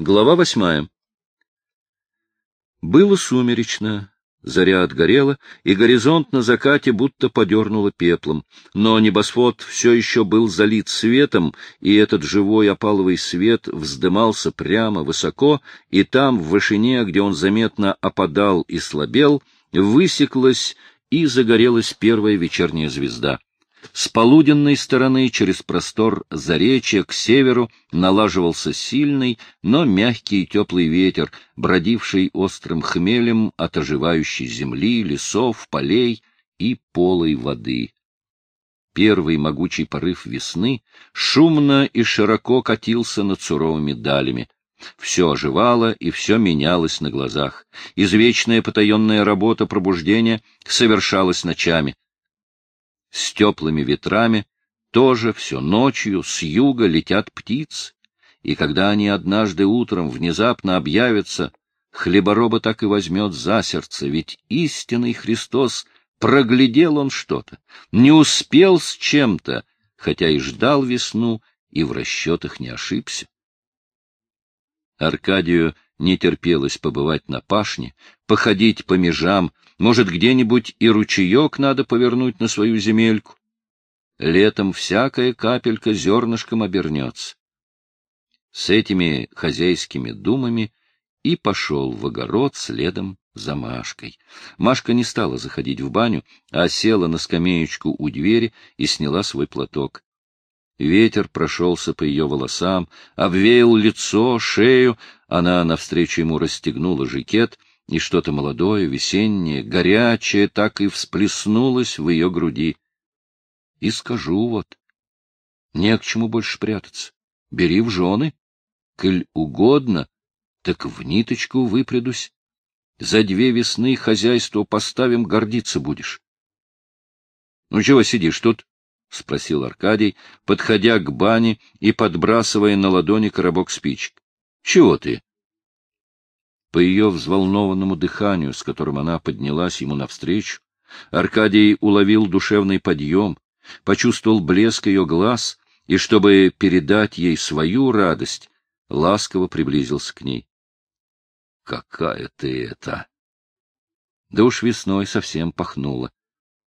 Глава восьмая. Было сумеречно, заря отгорела, и горизонт на закате будто подернуло пеплом, но небосвод все еще был залит светом, и этот живой опаловый свет вздымался прямо, высоко, и там, в вышине, где он заметно опадал и слабел, высеклась и загорелась первая вечерняя звезда. С полуденной стороны через простор заречья к северу налаживался сильный, но мягкий и теплый ветер, бродивший острым хмелем от оживающей земли, лесов, полей и полой воды. Первый могучий порыв весны шумно и широко катился над суровыми далями. Все оживало и все менялось на глазах. Извечная потаенная работа пробуждения совершалась ночами с теплыми ветрами, тоже все ночью с юга летят птицы, и когда они однажды утром внезапно объявятся, хлебороба так и возьмет за сердце, ведь истинный Христос проглядел он что-то, не успел с чем-то, хотя и ждал весну, и в расчетах не ошибся. Аркадию не терпелось побывать на пашне, походить по межам, может, где-нибудь и ручеек надо повернуть на свою земельку. Летом всякая капелька зернышком обернется. С этими хозяйскими думами и пошел в огород следом за Машкой. Машка не стала заходить в баню, а села на скамеечку у двери и сняла свой платок. Ветер прошелся по ее волосам, обвеял лицо, шею, она навстречу ему расстегнула жакет — и что-то молодое, весеннее, горячее так и всплеснулось в ее груди. И скажу вот, не к чему больше прятаться. Бери в жены, коль угодно, так в ниточку выпрядусь. За две весны хозяйство поставим, гордиться будешь. — Ну чего сидишь тут? — спросил Аркадий, подходя к бане и подбрасывая на ладони коробок спичек. — Чего ты? По ее взволнованному дыханию, с которым она поднялась ему навстречу, Аркадий уловил душевный подъем, почувствовал блеск ее глаз и, чтобы передать ей свою радость, ласково приблизился к ней. — Какая ты это! Да уж весной совсем пахнула.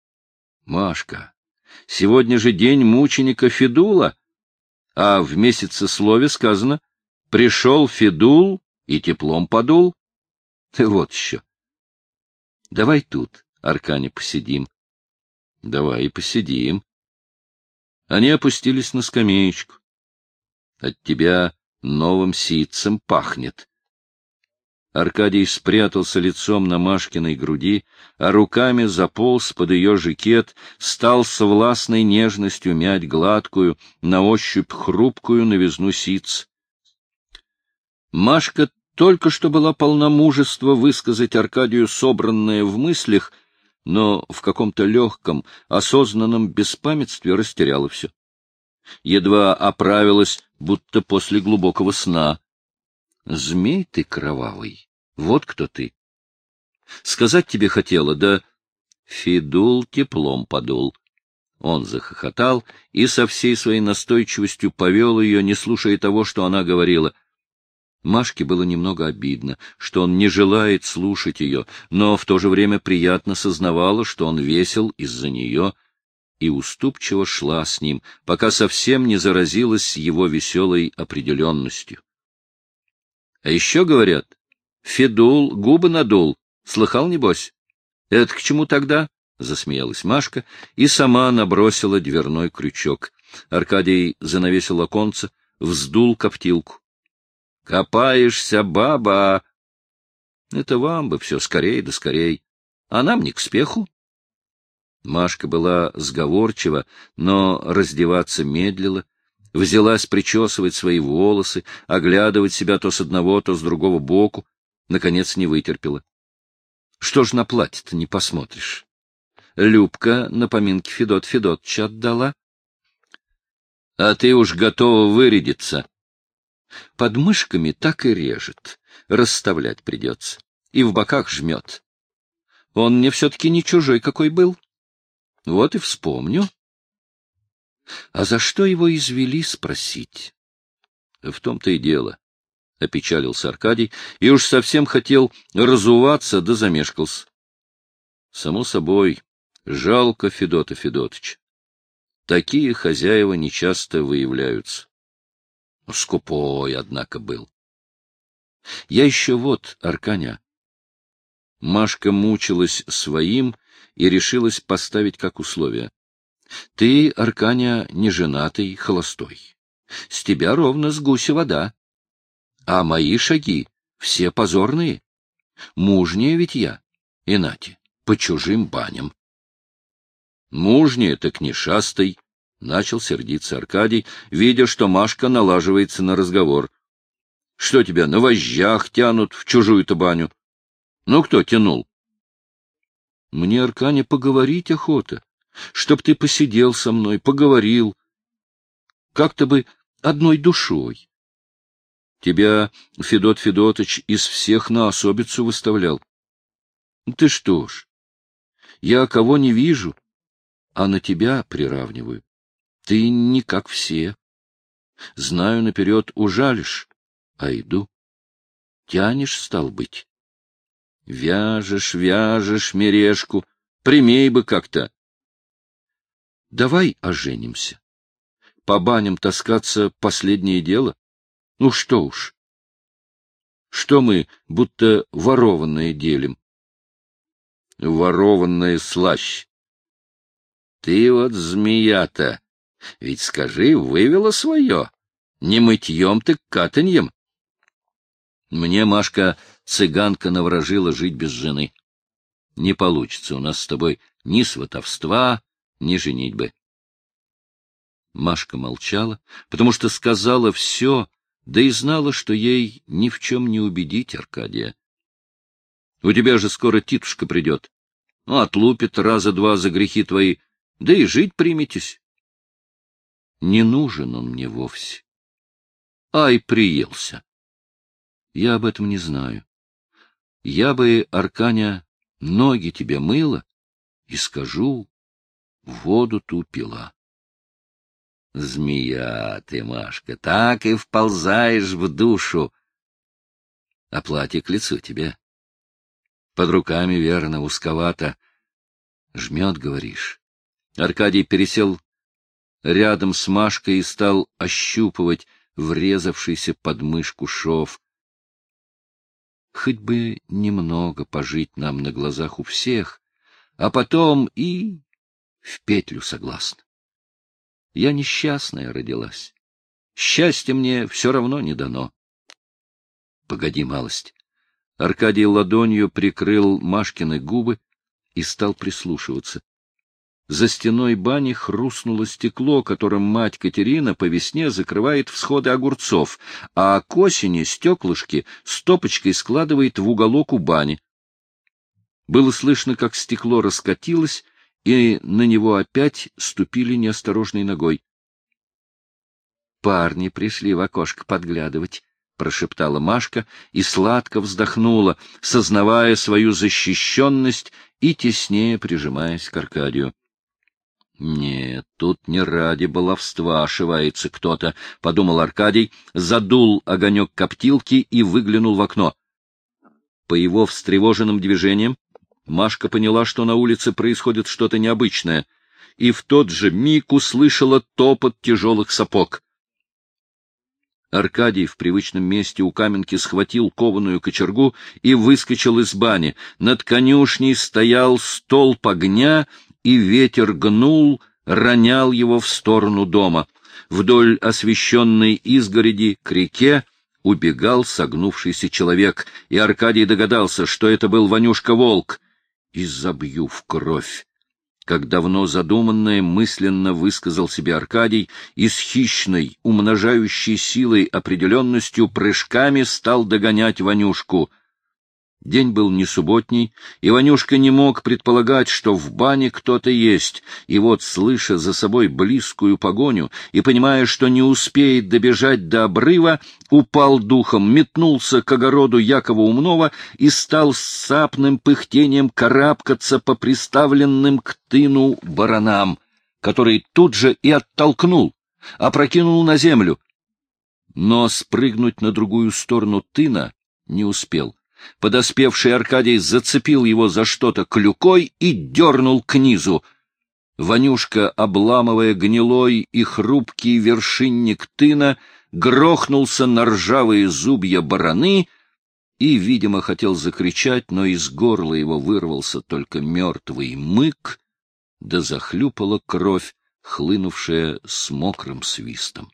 — Машка, сегодня же день мученика Федула, а в месяце слове сказано «пришел Федул и теплом подул. Ты вот еще. Давай тут, Аркане, посидим. Давай и посидим. Они опустились на скамеечку. От тебя новым ситцем пахнет. Аркадий спрятался лицом на Машкиной груди, а руками заполз под ее жакет, стал с властной нежностью мять гладкую, на ощупь хрупкую новизну ситц. Машка только что была полна мужества высказать Аркадию собранное в мыслях, но в каком-то легком, осознанном беспамятстве растеряла все. Едва оправилась, будто после глубокого сна. Змей ты кровавый, вот кто ты. Сказать тебе хотела, да Фидул теплом подул. Он захохотал и со всей своей настойчивостью повел ее, не слушая того, что она говорила — Машке было немного обидно, что он не желает слушать ее, но в то же время приятно сознавала, что он весел из-за нее, и уступчиво шла с ним, пока совсем не заразилась его веселой определенностью. А еще говорят, Федул губы надул, слыхал, небось? Это к чему тогда? — засмеялась Машка и сама набросила дверной крючок. Аркадий занавесил оконце, вздул коптилку. Копаешься, баба! Это вам бы все скорей да скорей, а нам не к спеху. Машка была сговорчива, но раздеваться медлила, взялась причесывать свои волосы, оглядывать себя то с одного, то с другого боку, наконец не вытерпела. Что ж на платье-то не посмотришь? Любка на поминке Федот Федотча отдала. — А ты уж готова вырядиться, под мышками так и режет, расставлять придется, и в боках жмет. Он мне все-таки не чужой какой был. Вот и вспомню. А за что его извели, спросить? В том-то и дело. опечалился Аркадий и уж совсем хотел разуваться, да замешкался. Само собой, жалко Федота Федотовича. Такие хозяева нечасто выявляются. Скупой, однако, был. Я еще вот, Арканя. Машка мучилась своим и решилась поставить как условие. Ты, Арканя, не женатый, холостой. С тебя ровно с гуся вода. А мои шаги все позорные. Мужнее ведь я. И нате, по чужим баням. Мужнее так не шастай, — начал сердиться Аркадий, видя, что Машка налаживается на разговор. — Что тебя на вожжах тянут в чужую-то баню? Ну, кто тянул? — Мне, Арканя, поговорить охота, чтоб ты посидел со мной, поговорил. Как-то бы одной душой. Тебя Федот Федотович из всех на особицу выставлял. Ты что ж, я кого не вижу, а на тебя приравниваю. Ты не как все. Знаю наперед, ужалишь, а иду. Тянешь, стал быть. Вяжешь, вяжешь мережку, примей бы как-то. Давай оженимся. По баням таскаться — последнее дело. Ну что уж. Что мы, будто ворованное делим? Ворованная слащ. Ты вот змея-то, ведь скажи, вывела свое. Не мытьем, так катаньем. Мне, Машка, цыганка навражила жить без жены. Не получится у нас с тобой ни сватовства, ни женитьбы. Машка молчала, потому что сказала все, да и знала, что ей ни в чем не убедить Аркадия. — У тебя же скоро титушка придет. Ну, отлупит раза два за грехи твои, да и жить приметесь. Не нужен он мне вовсе. Ай, приелся. Я об этом не знаю. Я бы, Арканя, ноги тебе мыла и скажу, воду ту пила. Змея ты, Машка, так и вползаешь в душу. А платье к лицу тебе. Под руками, верно, узковато. Жмет, говоришь. Аркадий пересел рядом с Машкой и стал ощупывать врезавшийся под мышку шов. Хоть бы немного пожить нам на глазах у всех, а потом и в петлю согласна. Я несчастная родилась. Счастье мне все равно не дано. Погоди малость. Аркадий ладонью прикрыл Машкины губы и стал прислушиваться. За стеной бани хрустнуло стекло, которым мать Катерина по весне закрывает всходы огурцов, а к осени стеклышки стопочкой складывает в уголок у бани. Было слышно, как стекло раскатилось, и на него опять ступили неосторожной ногой. «Парни пришли в окошко подглядывать», — прошептала Машка и сладко вздохнула, сознавая свою защищенность и теснее прижимаясь к Аркадию. «Нет, тут не ради баловства ошивается кто-то», — подумал Аркадий, задул огонек коптилки и выглянул в окно. По его встревоженным движениям Машка поняла, что на улице происходит что-то необычное, и в тот же миг услышала топот тяжелых сапог. Аркадий в привычном месте у каменки схватил кованую кочергу и выскочил из бани. Над конюшней стоял столб огня, и ветер гнул, ронял его в сторону дома. Вдоль освещенной изгороди к реке убегал согнувшийся человек, и Аркадий догадался, что это был Ванюшка-волк и забью в кровь. Как давно задуманное мысленно высказал себе Аркадий и с хищной, умножающей силой определенностью прыжками стал догонять Ванюшку — День был не субботний, и Ванюшка не мог предполагать, что в бане кто-то есть, и вот, слыша за собой близкую погоню и понимая, что не успеет добежать до обрыва, упал духом, метнулся к огороду Якова Умнова и стал с сапным пыхтением карабкаться по приставленным к тыну баранам, который тут же и оттолкнул, опрокинул на землю. но спрыгнуть на другую сторону тына не успел. Подоспевший Аркадий зацепил его за что-то клюкой и дернул к низу. Ванюшка, обламывая гнилой и хрупкий вершинник тына, грохнулся на ржавые зубья бараны и, видимо, хотел закричать, но из горла его вырвался только мертвый мык, да захлюпала кровь, хлынувшая с мокрым свистом.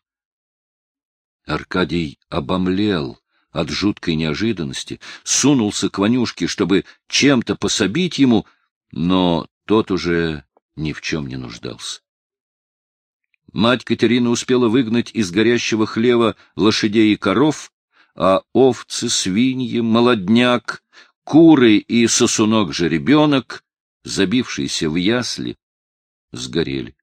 Аркадий обомлел от жуткой неожиданности, сунулся к Ванюшке, чтобы чем-то пособить ему, но тот уже ни в чем не нуждался. Мать Катерина успела выгнать из горящего хлева лошадей и коров, а овцы, свиньи, молодняк, куры и сосунок-жеребенок, забившиеся в ясли, сгорели.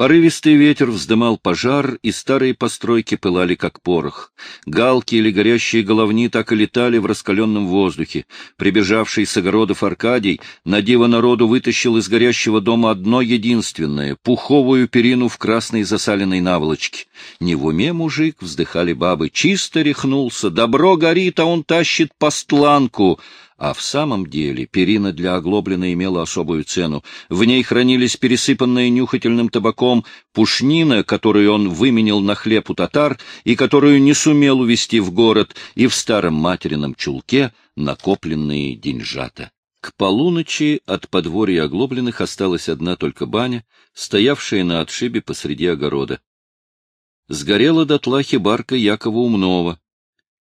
Порывистый ветер вздымал пожар, и старые постройки пылали, как порох. Галки или горящие головни так и летали в раскаленном воздухе. Прибежавший с огородов Аркадий на диво народу вытащил из горящего дома одно единственное — пуховую перину в красной засаленной наволочке. Не в уме мужик, вздыхали бабы, чисто рехнулся, добро горит, а он тащит постланку — а в самом деле перина для оглоблена имела особую цену. В ней хранились пересыпанные нюхательным табаком пушнина, которую он выменил на хлеб у татар и которую не сумел увезти в город, и в старом материном чулке накопленные деньжата. К полуночи от подворья оглобленных осталась одна только баня, стоявшая на отшибе посреди огорода. Сгорела дотла хибарка Якова Умнова,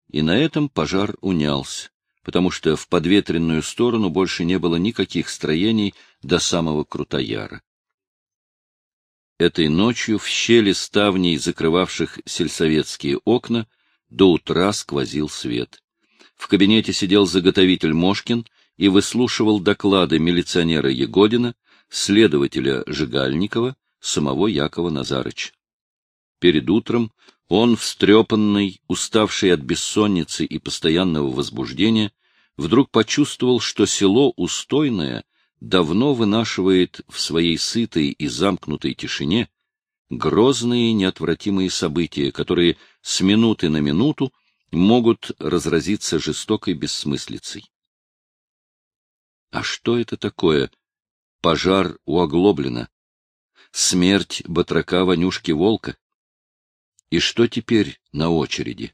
и на этом пожар унялся потому что в подветренную сторону больше не было никаких строений до самого Крутояра. Этой ночью в щели ставней, закрывавших сельсоветские окна, до утра сквозил свет. В кабинете сидел заготовитель Мошкин и выслушивал доклады милиционера Егодина, следователя Жигальникова, самого Якова Назарыча. Перед утром он, встрепанный, уставший от бессонницы и постоянного возбуждения, вдруг почувствовал, что село Устойное давно вынашивает в своей сытой и замкнутой тишине грозные неотвратимые события, которые с минуты на минуту могут разразиться жестокой бессмыслицей. А что это такое? Пожар у Оглоблина, смерть батрака Ванюшки Волка. И что теперь на очереди?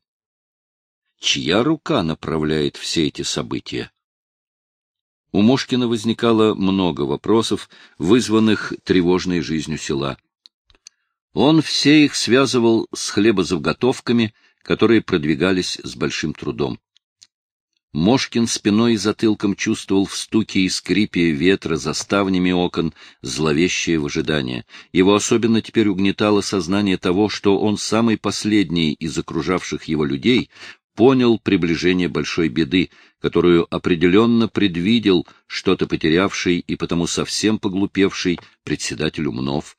Чья рука направляет все эти события? У Мошкина возникало много вопросов, вызванных тревожной жизнью села. Он все их связывал с хлебозаготовками, которые продвигались с большим трудом. Мошкин спиной и затылком чувствовал в стуке и скрипе ветра за ставнями окон зловещее в ожидании. Его особенно теперь угнетало сознание того, что он самый последний из окружавших его людей, понял приближение большой беды, которую определенно предвидел что-то потерявший и потому совсем поглупевший председатель Умнов.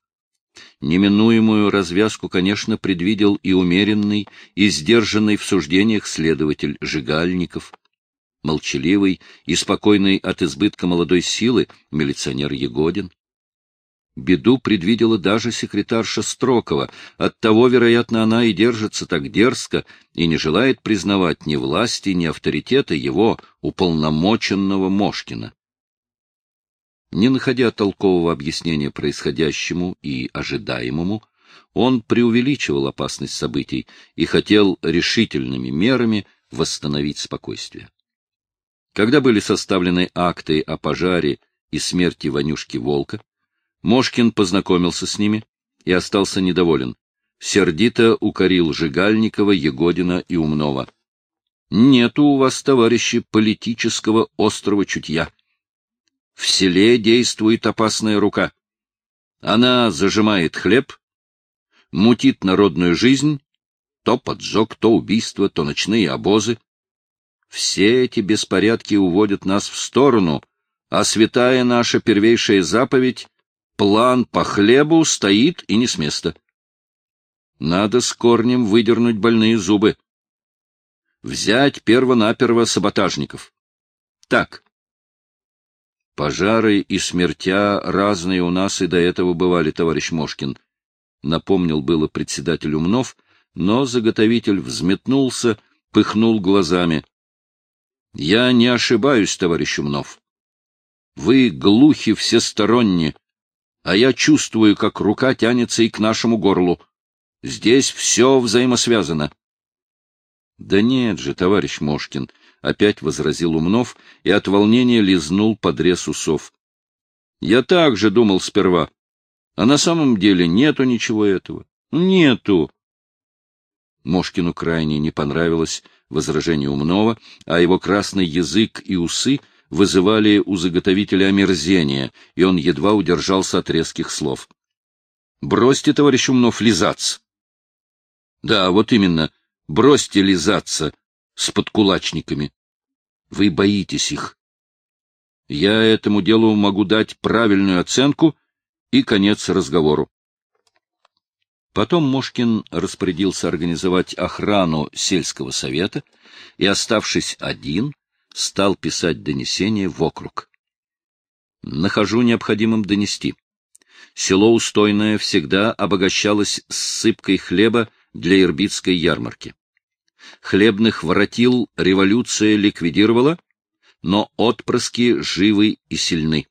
Неминуемую развязку, конечно, предвидел и умеренный, и сдержанный в суждениях следователь Жигальников, молчаливый и спокойный от избытка молодой силы милиционер Егодин. Беду предвидела даже секретарша Строкова, оттого, вероятно, она и держится так дерзко и не желает признавать ни власти, ни авторитета его, уполномоченного Мошкина. Не находя толкового объяснения происходящему и ожидаемому, он преувеличивал опасность событий и хотел решительными мерами восстановить спокойствие. Когда были составлены акты о пожаре и смерти Ванюшки Волка, Мошкин познакомился с ними и остался недоволен. Сердито укорил Жигальникова, Егодина и Умнова. Нету у вас, товарищи, политического острого чутья. В селе действует опасная рука. Она зажимает хлеб, мутит народную жизнь, то поджог, то убийство, то ночные обозы. Все эти беспорядки уводят нас в сторону, а святая наша первейшая заповедь План по хлебу стоит и не с места. Надо с корнем выдернуть больные зубы. Взять перво-наперво саботажников. Так. Пожары и смертя разные у нас и до этого бывали, товарищ Мошкин. Напомнил было председатель Умнов, но заготовитель взметнулся, пыхнул глазами. — Я не ошибаюсь, товарищ Умнов. Вы глухи всесторонне, а я чувствую, как рука тянется и к нашему горлу. Здесь все взаимосвязано. — Да нет же, товарищ Мошкин, — опять возразил Умнов и от волнения лизнул подрез усов. — Я так же думал сперва. А на самом деле нету ничего этого. Нету. Мошкину крайне не понравилось возражение Умнова, а его красный язык и усы — вызывали у заготовителя омерзение, и он едва удержался от резких слов. — Бросьте, товарищ Умнов, лизаться. — Да, вот именно, бросьте лизаться с подкулачниками. Вы боитесь их. Я этому делу могу дать правильную оценку и конец разговору. Потом Мошкин распорядился организовать охрану сельского совета и, оставшись один, стал писать донесение в округ. Нахожу необходимым донести. Село Устойное всегда обогащалось сыпкой хлеба для ирбитской ярмарки. Хлебных воротил революция ликвидировала, но отпрыски живы и сильны.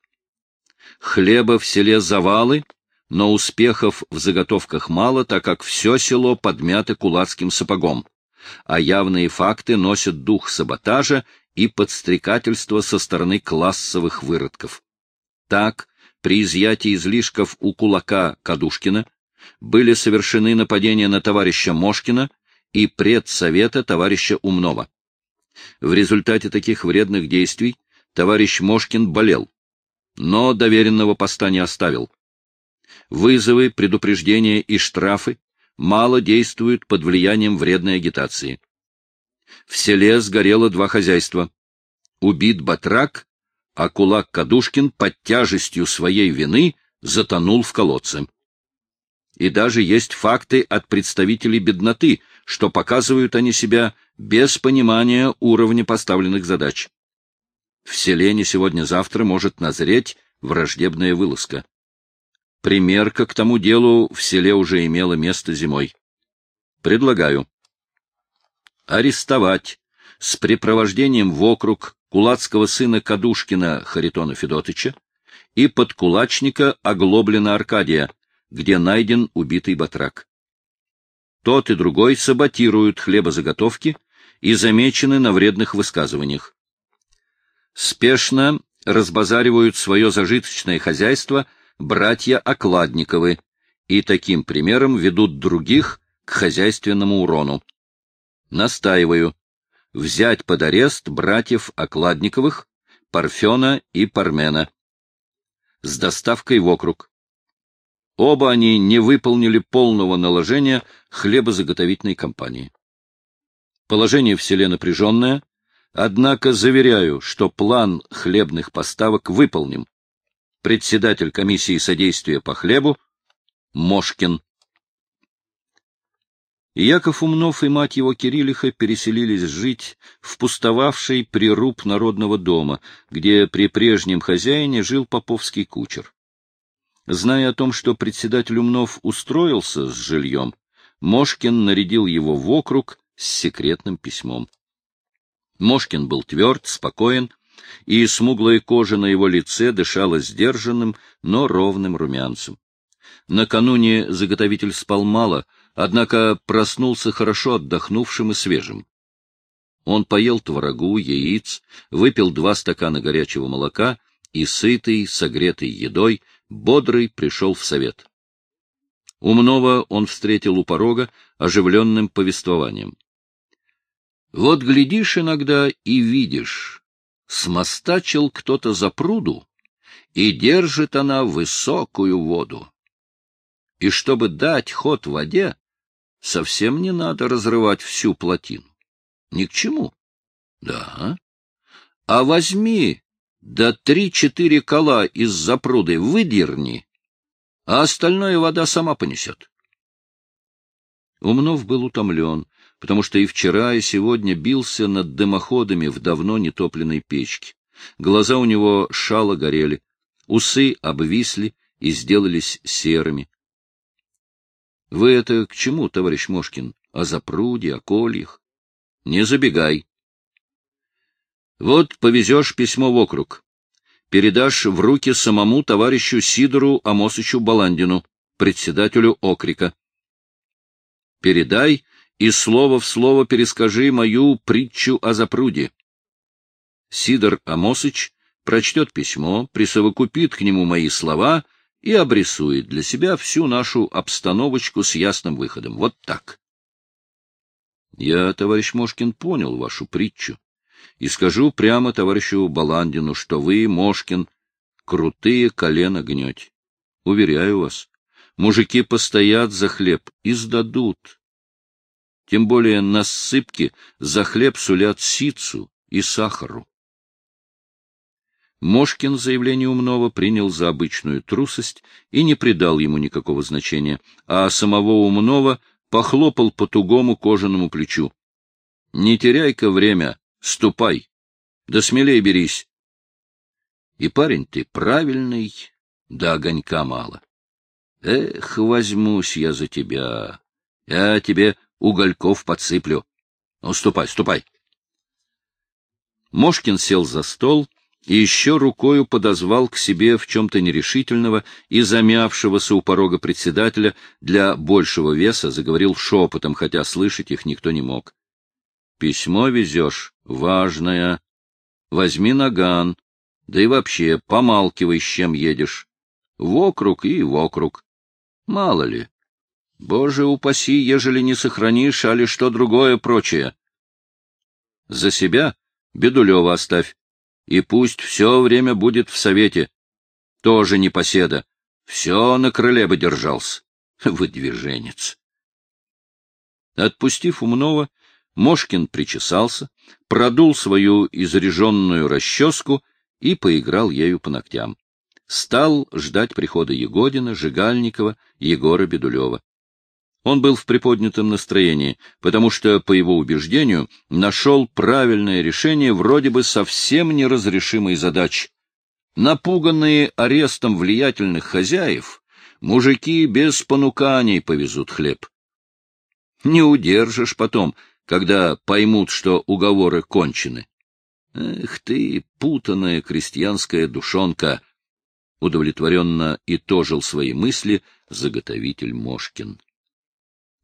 Хлеба в селе завалы, но успехов в заготовках мало, так как все село подмято кулацким сапогом, а явные факты носят дух саботажа и подстрекательство со стороны классовых выродков. Так, при изъятии излишков у кулака Кадушкина были совершены нападения на товарища Мошкина и предсовета товарища Умнова. В результате таких вредных действий товарищ Мошкин болел, но доверенного поста не оставил. Вызовы, предупреждения и штрафы мало действуют под влиянием вредной агитации. В селе сгорело два хозяйства. Убит батрак, а кулак Кадушкин под тяжестью своей вины затонул в колодце. И даже есть факты от представителей бедноты, что показывают они себя без понимания уровня поставленных задач. В селе не сегодня-завтра может назреть враждебная вылазка. Примерка к тому делу в селе уже имела место зимой. Предлагаю арестовать с припровождением в округ кулацкого сына Кадушкина Харитона Федотыча и подкулачника Оглоблина Аркадия, где найден убитый батрак. Тот и другой саботируют хлебозаготовки и замечены на вредных высказываниях. Спешно разбазаривают свое зажиточное хозяйство братья Окладниковы и таким примером ведут других к хозяйственному урону. Настаиваю взять под арест братьев Окладниковых, Парфена и Пармена с доставкой в округ. Оба они не выполнили полного наложения хлебозаготовительной компании. Положение в селе напряженное, однако заверяю, что план хлебных поставок выполним. Председатель комиссии содействия по хлебу Мошкин Яков Умнов и мать его Кириллиха переселились жить в пустовавший прируб народного дома, где при прежнем хозяине жил поповский кучер. Зная о том, что председатель Умнов устроился с жильем, Мошкин нарядил его в округ с секретным письмом. Мошкин был тверд, спокоен, и смуглая кожа на его лице дышала сдержанным, но ровным румянцем. Накануне заготовитель спал мало — однако проснулся хорошо отдохнувшим и свежим. Он поел творогу, яиц, выпил два стакана горячего молока и, сытый, согретый едой, бодрый пришел в совет. Умного он встретил у порога оживленным повествованием. Вот глядишь иногда и видишь, смостачил кто-то за пруду, и держит она высокую воду. И чтобы дать ход воде, совсем не надо разрывать всю плотину. Ни к чему. Да. А возьми, да три-четыре кола из запруды выдерни, а остальное вода сама понесет. Умнов был утомлен, потому что и вчера, и сегодня бился над дымоходами в давно нетопленной печке. Глаза у него шало горели, усы обвисли и сделались серыми. — Вы это к чему, товарищ Мошкин? о запруде, о кольях. Не забегай. Вот повезешь письмо в округ. Передашь в руки самому товарищу Сидору Амосычу Баландину, председателю окрика. Передай и слово в слово перескажи мою притчу о запруде. Сидор Амосыч прочтет письмо, присовокупит к нему мои слова и обрисует для себя всю нашу обстановочку с ясным выходом. Вот так. Я, товарищ Мошкин, понял вашу притчу. И скажу прямо товарищу Баландину, что вы, Мошкин, крутые колено гнете. Уверяю вас, мужики постоят за хлеб и сдадут. Тем более на ссыпке за хлеб сулят сицу и сахару. Мошкин заявление Умнова принял за обычную трусость и не придал ему никакого значения, а самого Умнова похлопал по тугому кожаному плечу. — Не теряй-ка время, ступай, да смелей берись. И парень ты правильный, да огонька мало. Эх, возьмусь я за тебя, я тебе угольков подсыплю. Ну, ступай, ступай. Мошкин сел за стол и еще рукою подозвал к себе в чем-то нерешительного и замявшегося у порога председателя для большего веса, заговорил шепотом, хотя слышать их никто не мог. — Письмо везешь, важное. Возьми наган, да и вообще помалкивай, с чем едешь. В округ и в округ. Мало ли. Боже упаси, ежели не сохранишь, али что другое прочее. За себя Бедулева оставь и пусть все время будет в совете. Тоже не поседа. Все на крыле бы держался. Выдвиженец. Отпустив умного, Мошкин причесался, продул свою изреженную расческу и поиграл ею по ногтям. Стал ждать прихода Егодина, Жигальникова, Егора Бедулева. Он был в приподнятом настроении, потому что, по его убеждению, нашел правильное решение вроде бы совсем неразрешимой задачи. Напуганные арестом влиятельных хозяев, мужики без понуканий повезут хлеб. Не удержишь потом, когда поймут, что уговоры кончены. Эх ты, путанная крестьянская душонка! Удовлетворенно итожил свои мысли заготовитель Мошкин.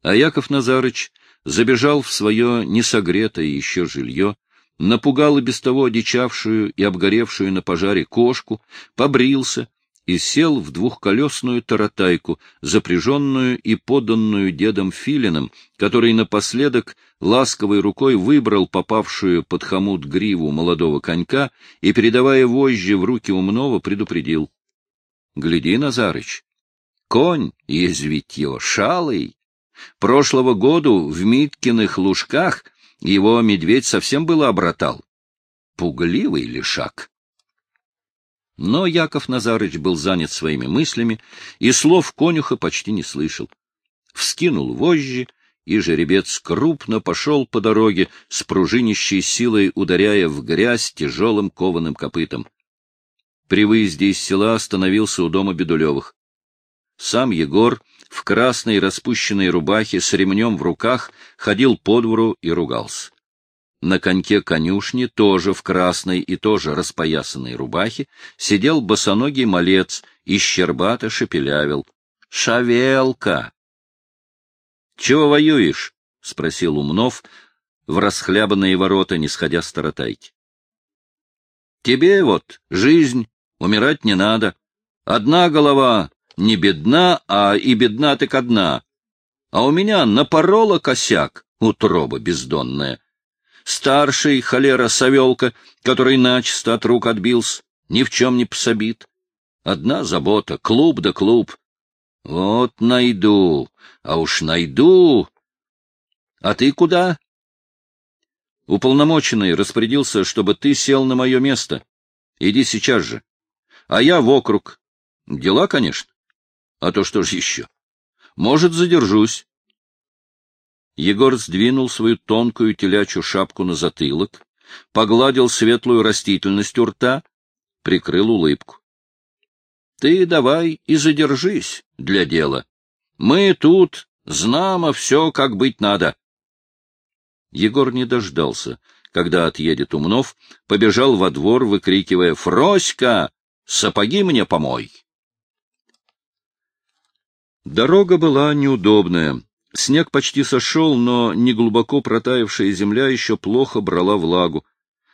А Яков Назарыч забежал в свое несогретое еще жилье, напугал и без того одичавшую и обгоревшую на пожаре кошку, побрился и сел в двухколесную таратайку, запряженную и поданную дедом Филином, который напоследок ласковой рукой выбрал попавшую под хомут гриву молодого конька и, передавая вожжи в руки умного, предупредил. — Гляди, Назарыч, конь, язвитье, шалый, Прошлого году в Миткиных лужках его медведь совсем было обратал. Пугливый лишак. Но Яков Назарыч был занят своими мыслями и слов конюха почти не слышал. Вскинул вожжи, и жеребец крупно пошел по дороге, с пружинищей силой ударяя в грязь тяжелым кованым копытом. При выезде из села остановился у дома Бедулевых. Сам Егор в красной распущенной рубахе с ремнем в руках ходил по двору и ругался. На коньке конюшни, тоже в красной и тоже распоясанной рубахе, сидел босоногий малец и щербато шепелявил. — Шавелка! — Чего воюешь? — спросил Умнов в расхлябанные ворота, не сходя с таратайки. — Тебе вот жизнь, умирать не надо. Одна голова не бедна, а и бедна так одна. А у меня напорола косяк, утроба бездонная. Старший холера Савелка, который начисто от рук отбился, ни в чем не пособит. Одна забота — клуб да клуб. Вот найду, а уж найду. А ты куда? Уполномоченный распорядился, чтобы ты сел на мое место. Иди сейчас же. А я в округ. Дела, конечно. А то что ж еще? Может, задержусь. Егор сдвинул свою тонкую телячью шапку на затылок, погладил светлую растительность у рта, прикрыл улыбку. — Ты давай и задержись для дела. Мы тут, знамо все, как быть надо. Егор не дождался, когда отъедет Умнов, побежал во двор, выкрикивая «Фроська! Сапоги мне помой!» Дорога была неудобная. Снег почти сошел, но неглубоко протаявшая земля еще плохо брала влагу.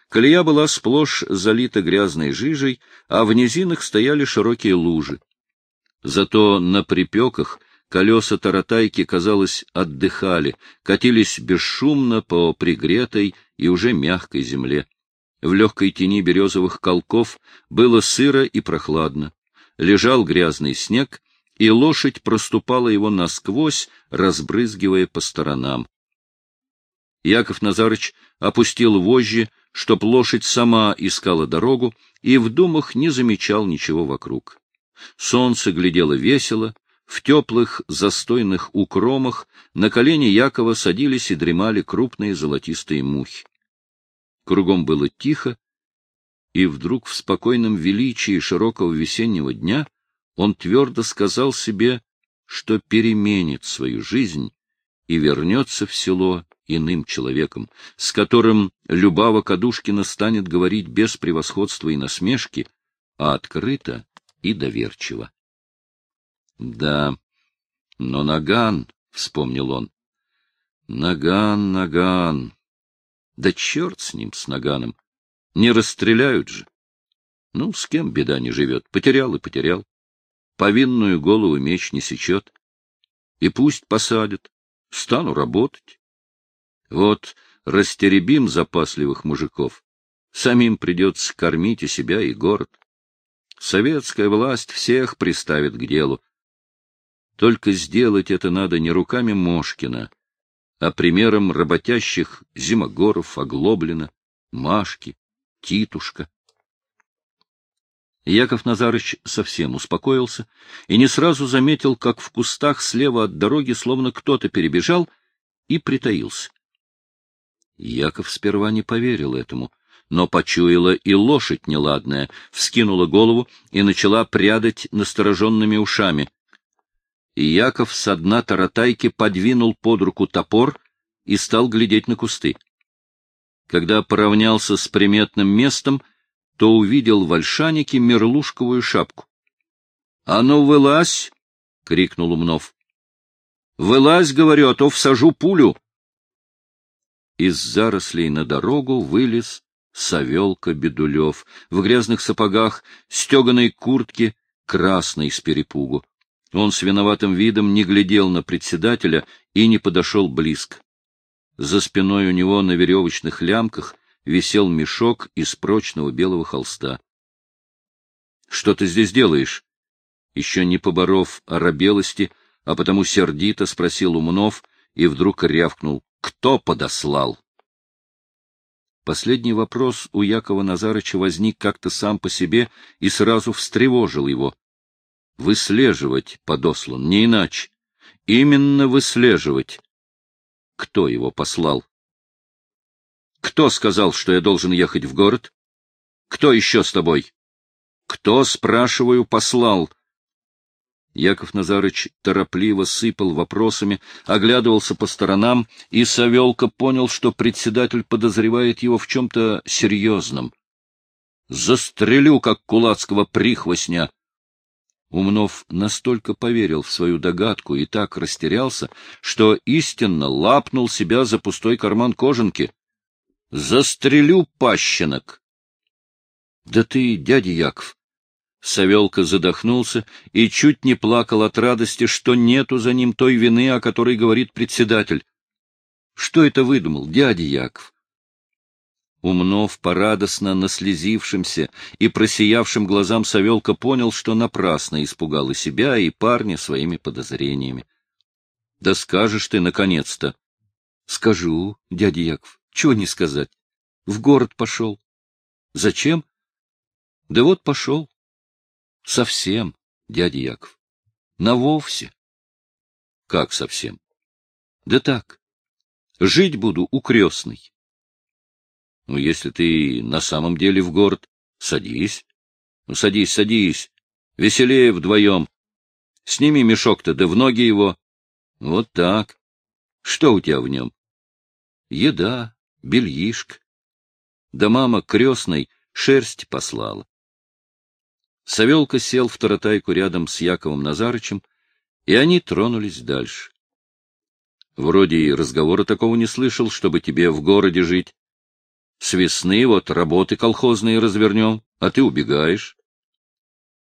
Колея была сплошь залита грязной жижей, а в низинах стояли широкие лужи. Зато на припеках колеса таратайки, казалось, отдыхали, катились бесшумно по пригретой и уже мягкой земле. В легкой тени березовых колков было сыро и прохладно. Лежал грязный снег, и лошадь проступала его насквозь, разбрызгивая по сторонам. Яков Назарыч опустил вожжи, чтоб лошадь сама искала дорогу, и в думах не замечал ничего вокруг. Солнце глядело весело, в теплых застойных укромах на колени Якова садились и дремали крупные золотистые мухи. Кругом было тихо, и вдруг в спокойном величии широкого весеннего дня он твердо сказал себе, что переменит свою жизнь и вернется в село иным человеком, с которым Любава Кадушкина станет говорить без превосходства и насмешки, а открыто и доверчиво. Да, но Наган, — вспомнил он, — Наган, Наган. Да черт с ним, с Наганом, не расстреляют же. Ну, с кем беда не живет, потерял и потерял повинную голову меч не сечет. И пусть посадят, стану работать. Вот растеребим запасливых мужиков, самим придется кормить и себя, и город. Советская власть всех приставит к делу. Только сделать это надо не руками Мошкина, а примером работящих Зимогоров, Оглоблина, Машки, Титушка. Яков Назарыч совсем успокоился и не сразу заметил, как в кустах слева от дороги словно кто-то перебежал и притаился. Яков сперва не поверил этому, но почуяла и лошадь неладная, вскинула голову и начала прядать настороженными ушами. И Яков с дна таратайки подвинул под руку топор и стал глядеть на кусты. Когда поравнялся с приметным местом, то увидел в ольшанике мерлушковую шапку. — А ну, вылазь! — крикнул Умнов. — Вылазь, говорю, а то всажу пулю! Из зарослей на дорогу вылез Савелка Бедулев в грязных сапогах, стеганой куртке, красной с перепугу. Он с виноватым видом не глядел на председателя и не подошел близко. За спиной у него на веревочных лямках висел мешок из прочного белого холста. — Что ты здесь делаешь? Еще не поборов оробелости, а потому сердито спросил Умнов и вдруг рявкнул. — Кто подослал? Последний вопрос у Якова Назарыча возник как-то сам по себе и сразу встревожил его. Выслеживать подослан, не иначе. Именно выслеживать. Кто его послал? Кто сказал, что я должен ехать в город? Кто еще с тобой? Кто, спрашиваю, послал? Яков Назарыч торопливо сыпал вопросами, оглядывался по сторонам, и Савелка понял, что председатель подозревает его в чем-то серьезном. «Застрелю, как кулацкого прихвостня!» Умнов настолько поверил в свою догадку и так растерялся, что истинно лапнул себя за пустой карман кожанки. Застрелю пащенок. Да ты, дядя Яков. Савелка задохнулся и чуть не плакал от радости, что нету за ним той вины, о которой говорит председатель. Что это выдумал, дядя Яков? Умнов, порадостно наслезившимся и просиявшим глазам Савелка понял, что напрасно испугал и себя, и парня своими подозрениями. — Да скажешь ты, наконец-то! — Скажу, дядя Яков. Чего не сказать? В город пошел. Зачем? Да вот пошел. Совсем, дядя Яков. На вовсе. Как совсем? Да так. Жить буду у крестной. Ну, если ты на самом деле в город, садись. Ну, садись, садись. Веселее вдвоем. Сними мешок-то, да в ноги его. Вот так. Что у тебя в нем? еда, бельишко. Да мама крестной шерсть послала. Савелка сел в таратайку рядом с Яковом Назарычем, и они тронулись дальше. Вроде и разговора такого не слышал, чтобы тебе в городе жить. С весны вот работы колхозные развернем, а ты убегаешь.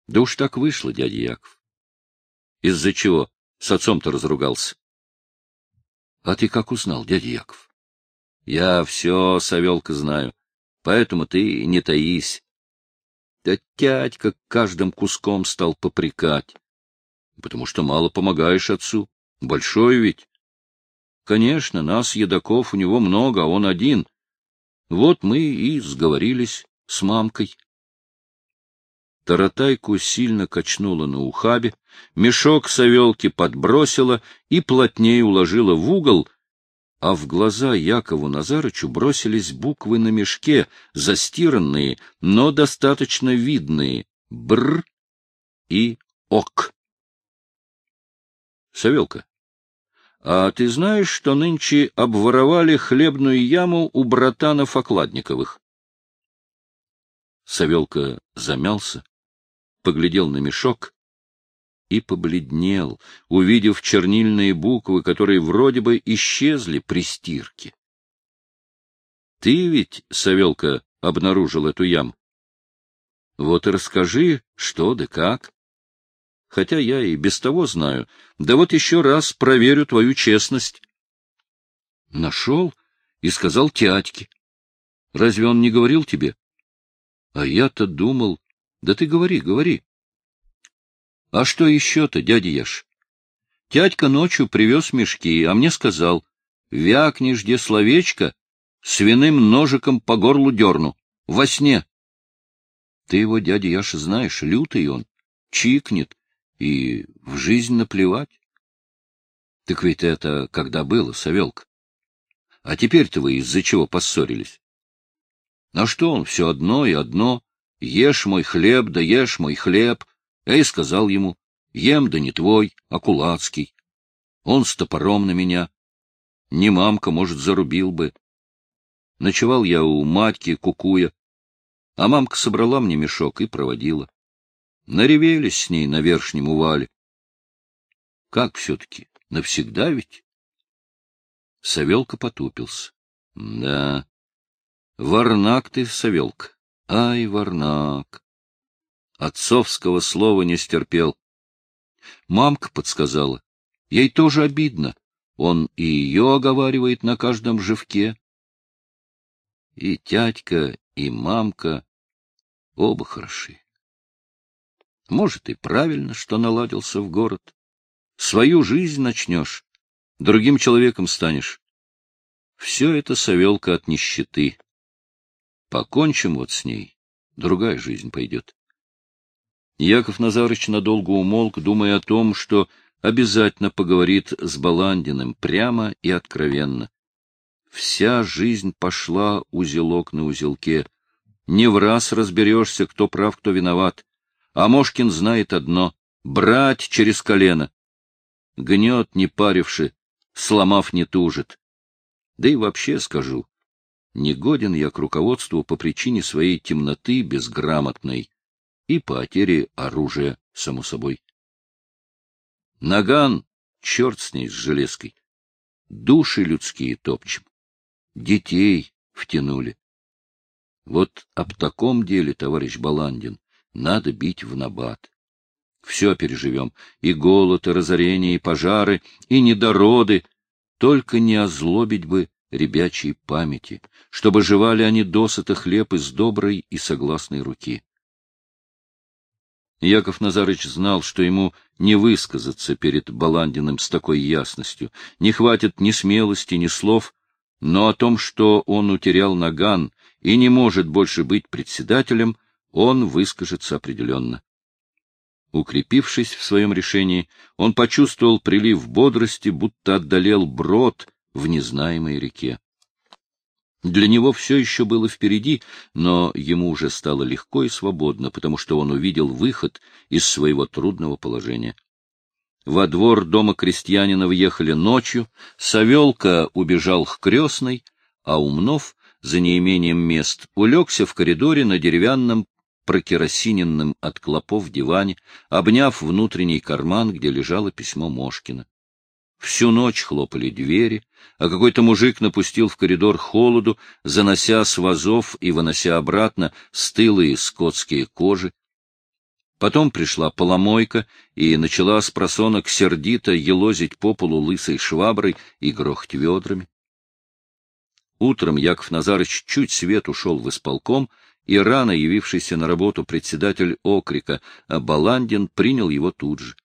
Да уж так вышло, дядя Яков. Из-за чего с отцом-то разругался? А ты как узнал, дядя Яков? Я все, Савелка, знаю, поэтому ты не таись. Да тядька каждым куском стал попрекать, потому что мало помогаешь отцу. Большой ведь. Конечно, нас, едоков, у него много, а он один. Вот мы и сговорились с мамкой. Таратайку сильно качнула на ухабе, мешок совелки подбросила и плотнее уложила в угол, а в глаза Якову Назарычу бросились буквы на мешке, застиранные, но достаточно видные — «бр» и «ок». — Савелка, а ты знаешь, что нынче обворовали хлебную яму у братанов Окладниковых? Савелка замялся, поглядел на мешок и побледнел, увидев чернильные буквы, которые вроде бы исчезли при стирке. — Ты ведь, Савелка, обнаружил эту яму? Вот и расскажи, что да как хотя я и без того знаю. Да вот еще раз проверю твою честность. Нашел и сказал тятьке. Разве он не говорил тебе? А я-то думал... Да ты говори, говори. А что еще-то, дядя Яш? Тятька ночью привез мешки, а мне сказал, вякни жде словечко, свиным ножиком по горлу дерну, во сне. Ты его, дядя Яша, знаешь, лютый он, чикнет, и в жизнь наплевать. Так ведь это когда было, Савелка? А теперь-то вы из-за чего поссорились? На что он все одно и одно? Ешь мой хлеб, да ешь мой хлеб. Я и сказал ему, ем да не твой, а кулацкий. Он с топором на меня. Не мамка, может, зарубил бы. Ночевал я у матки, кукуя, а мамка собрала мне мешок и проводила. Наревелись с ней на верхнем увале. Как все-таки? Навсегда ведь? Савелка потупился. Да. Варнак ты, Савелка. Ай, Варнак. Отцовского слова не стерпел. Мамка подсказала. Ей тоже обидно. Он и ее оговаривает на каждом живке. И тятька, и мамка оба хороши. Может, и правильно, что наладился в город. Свою жизнь начнешь, другим человеком станешь. Все это совелка от нищеты. Покончим вот с ней, другая жизнь пойдет. Яков Назарыч надолго умолк, думая о том, что обязательно поговорит с Баландиным прямо и откровенно. Вся жизнь пошла узелок на узелке. Не в раз разберешься, кто прав, кто виноват. А Мошкин знает одно — брать через колено. Гнет, не паривши, сломав не тужит. Да и вообще скажу, негоден я к руководству по причине своей темноты безграмотной и потери оружия, само собой. Наган, черт с ней, с железкой. Души людские топчем. Детей втянули. Вот об таком деле, товарищ Баландин, надо бить в набат. Все переживем, и голод, и разорение, и пожары, и недороды, только не озлобить бы ребячьей памяти, чтобы жевали они досыта хлеб из доброй и согласной руки. Яков Назарыч знал, что ему не высказаться перед Баландиным с такой ясностью, не хватит ни смелости, ни слов, но о том, что он утерял наган и не может больше быть председателем, он выскажется определенно. Укрепившись в своем решении, он почувствовал прилив бодрости, будто отдалел брод в незнаемой реке. Для него все еще было впереди, но ему уже стало легко и свободно, потому что он увидел выход из своего трудного положения. Во двор дома крестьянина въехали ночью, Савелка убежал к крестной, а Умнов, за неимением мест, улегся в коридоре на деревянном прокеросиненном от клопов диване, обняв внутренний карман, где лежало письмо Мошкина. Всю ночь хлопали двери, а какой-то мужик напустил в коридор холоду, занося с вазов и вынося обратно стылые скотские кожи. Потом пришла поломойка и начала с просонок сердито елозить по полу лысой шваброй и грохть ведрами. Утром Яков Назарыч чуть свет ушел в исполком, и рано явившийся на работу председатель окрика Баландин принял его тут же.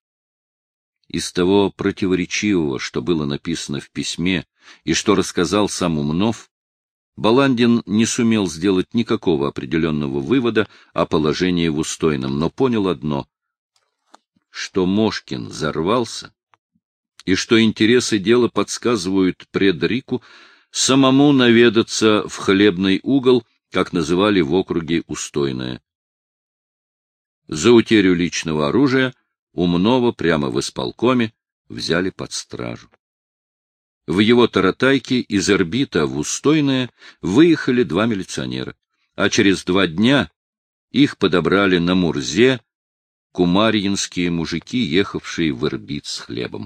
Из того противоречивого, что было написано в письме и что рассказал сам Умнов, Баландин не сумел сделать никакого определенного вывода о положении в Устойном, но понял одно — что Мошкин взорвался, и что интересы дела подсказывают предрику самому наведаться в хлебный угол, как называли в округе Устойное. За утерю личного оружия Умного прямо в исполкоме взяли под стражу. В его таратайке из орбита в Устойное выехали два милиционера, а через два дня их подобрали на Мурзе кумарьинские мужики, ехавшие в Ирбит с хлебом.